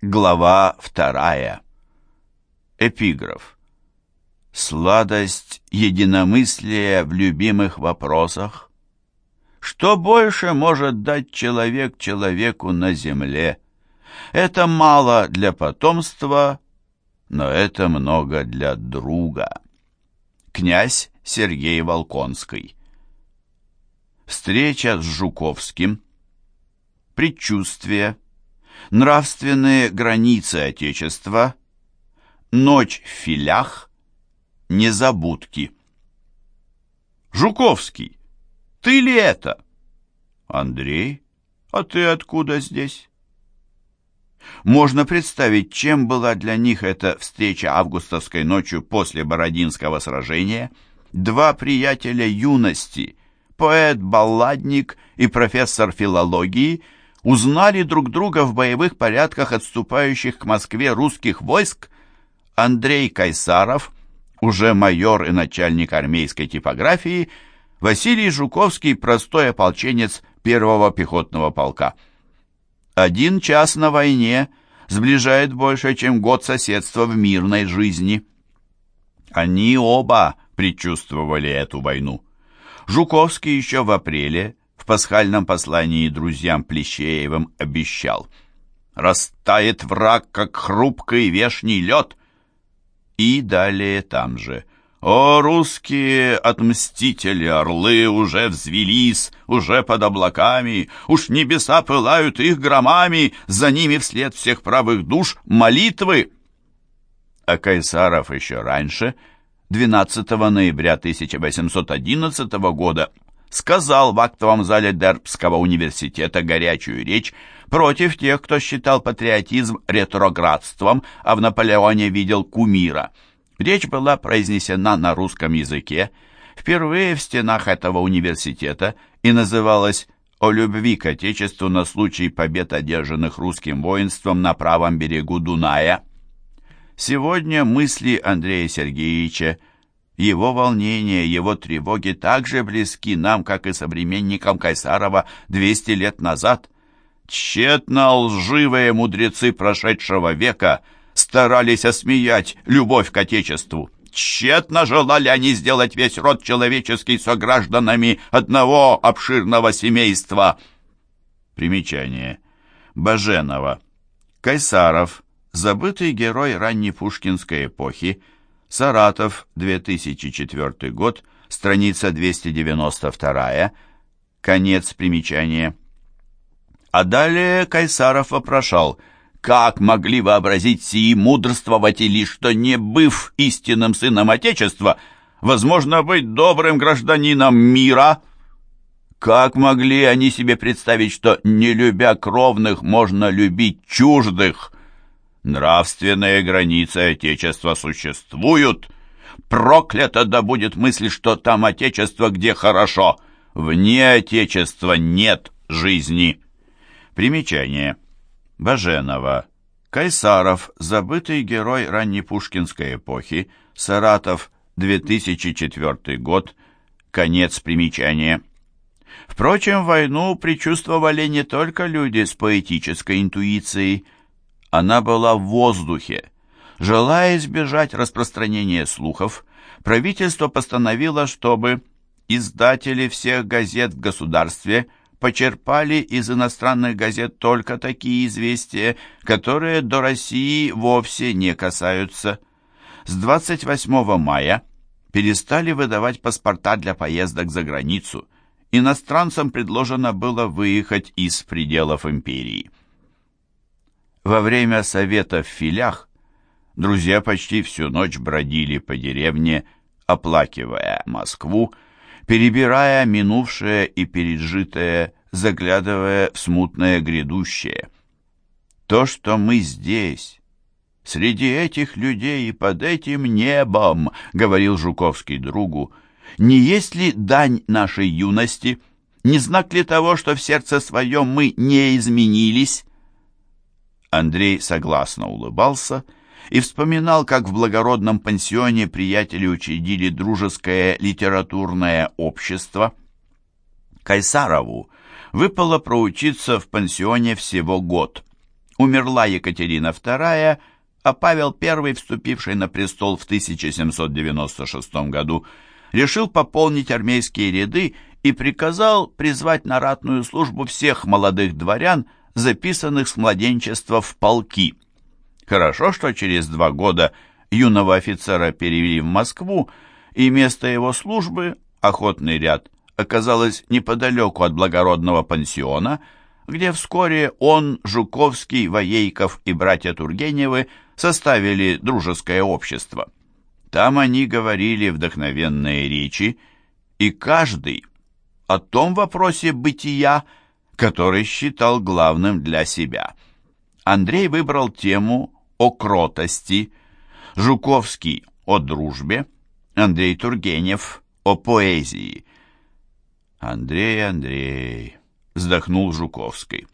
Глава вторая. Эпиграф. Сладость единомыслия в любимых вопросах. Что больше может дать человек человеку на земле? Это мало для потомства, но это много для друга. Князь Сергей Волконский. Встреча с Жуковским. Предчувствие Нравственные границы Отечества, Ночь в филях, Незабудки. Жуковский, ты ли это? Андрей, а ты откуда здесь? Можно представить, чем была для них эта встреча августовской ночью после Бородинского сражения. Два приятеля юности, поэт-балладник и профессор филологии – узнали друг друга в боевых порядках отступающих к Москве русских войск, Андрей Кайсаров, уже майор и начальник армейской типографии, Василий Жуковский, простой ополченец первого пехотного полка. Один час на войне сближает больше, чем год соседства в мирной жизни. Они оба предчувствовали эту войну. Жуковский еще в апреле пасхальном послании друзьям Плещеевым обещал. «Растает враг, как хрупкий вешний лед!» И далее там же. «О, русские отмстители, орлы уже взвелись, уже под облаками, уж небеса пылают их громами, за ними вслед всех правых душ молитвы!» А Кайсаров еще раньше, 12 ноября 1811 года, сказал в актовом зале Дербского университета горячую речь против тех, кто считал патриотизм ретроградством, а в Наполеоне видел кумира. Речь была произнесена на русском языке, впервые в стенах этого университета и называлась «О любви к Отечеству на случай побед, одержанных русским воинством на правом берегу Дуная». Сегодня мысли Андрея Сергеевича его волнения, его тревоги так же близки нам, как и современникам Кайсарова 200 лет назад. Тщетно лживые мудрецы прошедшего века старались осмеять любовь к Отечеству. Тщетно желали они сделать весь род человеческий согражданами одного обширного семейства. Примечание. Баженова. Кайсаров. Забытый герой ранней пушкинской эпохи – Саратов, 2004 год, страница 292, конец примечания. А далее Кайсаров вопрошал, как могли вообразить сии мудрствователи, что не быв истинным сыном Отечества, возможно быть добрым гражданином мира? Как могли они себе представить, что, не любя кровных, можно любить чуждых? Нравственные границы Отечества существуют. Проклято да будет мысль, что там Отечество, где хорошо. Вне Отечества нет жизни. Примечание. Баженова. Кайсаров, забытый герой раннепушкинской эпохи, Саратов, 2004 год, конец примечания. Впрочем, войну предчувствовали не только люди с поэтической интуицией, она была в воздухе. Желая избежать распространения слухов, правительство постановило, чтобы издатели всех газет в государстве почерпали из иностранных газет только такие известия, которые до России вовсе не касаются. С 28 мая перестали выдавать паспорта для поездок за границу. Иностранцам предложено было выехать из пределов империи. Во время совета в филях друзья почти всю ночь бродили по деревне, оплакивая Москву, перебирая минувшее и пережитое, заглядывая в смутное грядущее. То, что мы здесь, среди этих людей и под этим небом, говорил Жуковский другу, не есть ли дань нашей юности, не знак ли того, что в сердце своем мы не изменились, Андрей согласно улыбался и вспоминал, как в благородном пансионе приятели учредили дружеское литературное общество. Кайсарову выпало проучиться в пансионе всего год. умерла Екатерина II, а Павел I, вступивший на престол в 1796 году, решил пополнить армейские ряды и приказал призвать на ратную службу всех молодых дворян, записанных с младенчества в полки. Хорошо, что через два года юного офицера перевели в Москву, и место его службы, охотный ряд, оказалось неподалеку от благородного пансиона, где вскоре он, Жуковский, Воейков и братья Тургеневы составили дружеское общество. Там они говорили вдохновенные речи, и каждый о том вопросе бытия, который считал главным для себя. Андрей выбрал тему о кротости, Жуковский о дружбе, Андрей Тургенев о поэзии. «Андрей, Андрей», — вздохнул Жуковский.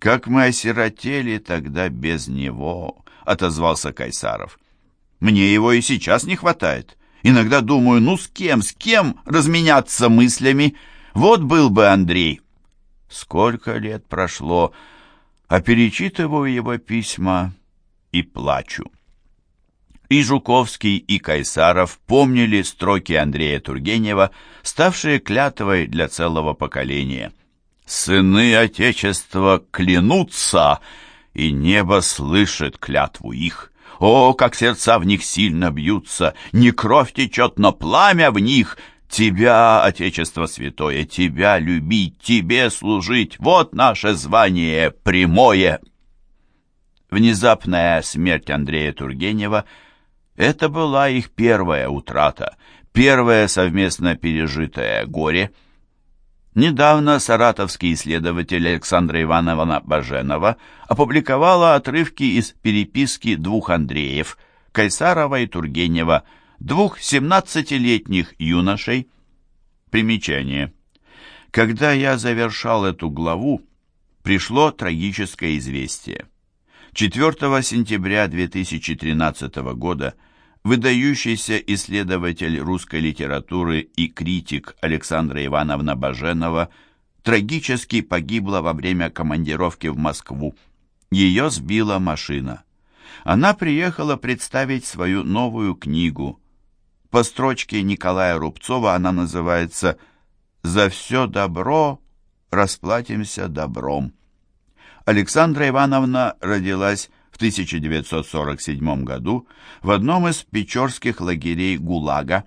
«Как мы осиротели тогда без него», — отозвался Кайсаров. «Мне его и сейчас не хватает. Иногда думаю, ну с кем, с кем разменяться мыслями? Вот был бы Андрей». Сколько лет прошло, а перечитываю его письма и плачу. И Жуковский, и Кайсаров помнили строки Андрея Тургенева, ставшие клятвой для целого поколения. «Сыны Отечества клянутся, и небо слышит клятву их. О, как сердца в них сильно бьются! Не кровь течет, но пламя в них!» Тебя, Отечество Святое, Тебя любить, Тебе служить, вот наше звание прямое. Внезапная смерть Андрея Тургенева — это была их первая утрата, первое совместно пережитое горе. Недавно саратовский исследователь Александра Ивановна Баженова опубликовала отрывки из переписки двух Андреев, Кайсарова и Тургенева — двух семнадцатилетних юношей. Примечание. Когда я завершал эту главу, пришло трагическое известие. 4 сентября 2013 года выдающийся исследователь русской литературы и критик Александра Ивановна Баженова трагически погибла во время командировки в Москву. Ее сбила машина. Она приехала представить свою новую книгу по строчке Николая Рубцова она называется «За все добро расплатимся добром». Александра Ивановна родилась в 1947 году в одном из печорских лагерей ГУЛАГа,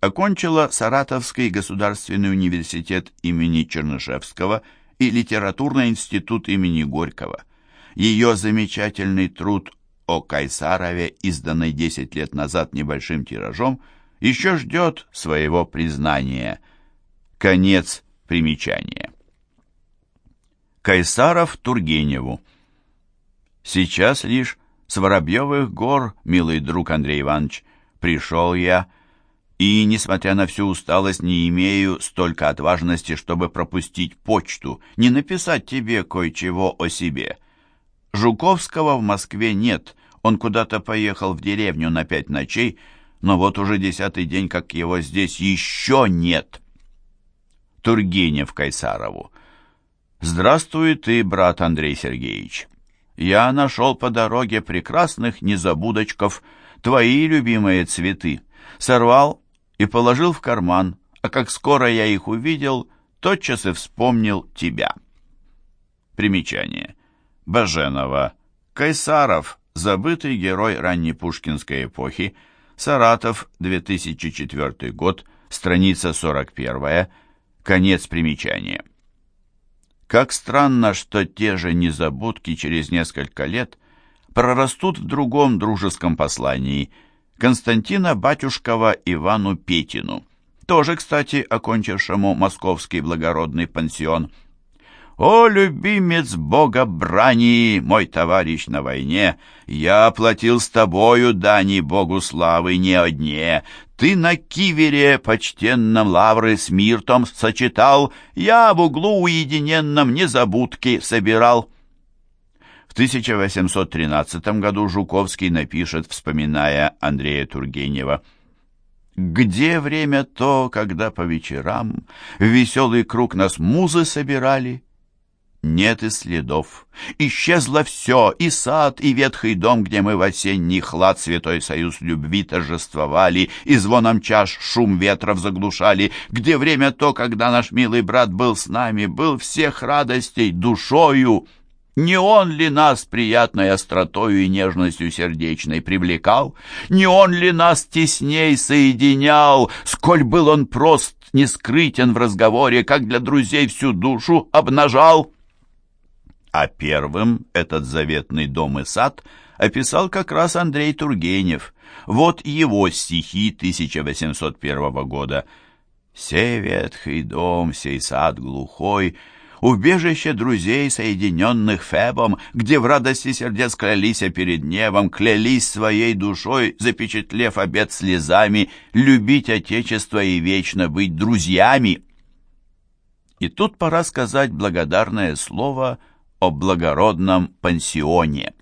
окончила Саратовский государственный университет имени Чернышевского и Литературный институт имени Горького. Ее замечательный труд о Кайсарове, изданный 10 лет назад небольшим тиражом, еще ждет своего признания. Конец примечания. Кайсаров Тургеневу. Сейчас лишь с Воробьевых гор, милый друг Андрей Иванович, пришел я, и, несмотря на всю усталость, не имею столько отважности, чтобы пропустить почту, не написать тебе кое-чего о себе. Жуковского в Москве нет, он куда-то поехал в деревню на пять ночей, но вот уже десятый день, как его здесь еще нет. Тургенев Кайсарову. Здравствуй ты, брат Андрей Сергеевич. Я нашел по дороге прекрасных незабудочков, твои любимые цветы. Сорвал и положил в карман, а как скоро я их увидел, тотчас и вспомнил тебя. Примечание. Баженова. Кайсаров, забытый герой раннепушкинской эпохи, Саратов, 2004 год, страница 41, конец примечания. Как странно, что те же незабудки через несколько лет прорастут в другом дружеском послании Константина Батюшкова Ивану Петину, тоже, кстати, окончившему московский благородный пансион – «О, любимец бога брани, мой товарищ на войне, я платил с тобою дани богу славы не одне. Ты на кивере почтенном лавры с миртом сочетал, я в углу уединенном незабудки собирал». В 1813 году Жуковский напишет, вспоминая Андрея Тургенева, «Где время то, когда по вечерам в веселый круг нас музы собирали?» Нет и следов. Исчезло все, и сад, и ветхий дом, где мы в осенний хлад Святой Союз любви торжествовали, и звоном чаш шум ветров заглушали, где время то, когда наш милый брат был с нами, был всех радостей душою. Не он ли нас приятной остротою и нежностью сердечной привлекал? Не он ли нас тесней соединял? Сколь был он прост, не скрытен в разговоре, как для друзей всю душу обнажал? А первым этот заветный дом и сад описал как раз Андрей Тургенев. Вот его стихи 1801 года. «Сей ветхий дом, сей сад глухой», убежище друзей, соединенных Фебом, где в радости сердец клялись перед небом, клялись своей душой, запечатлев обет слезами, любить Отечество и вечно быть друзьями. И тут пора сказать благодарное слово о благородном пансионе.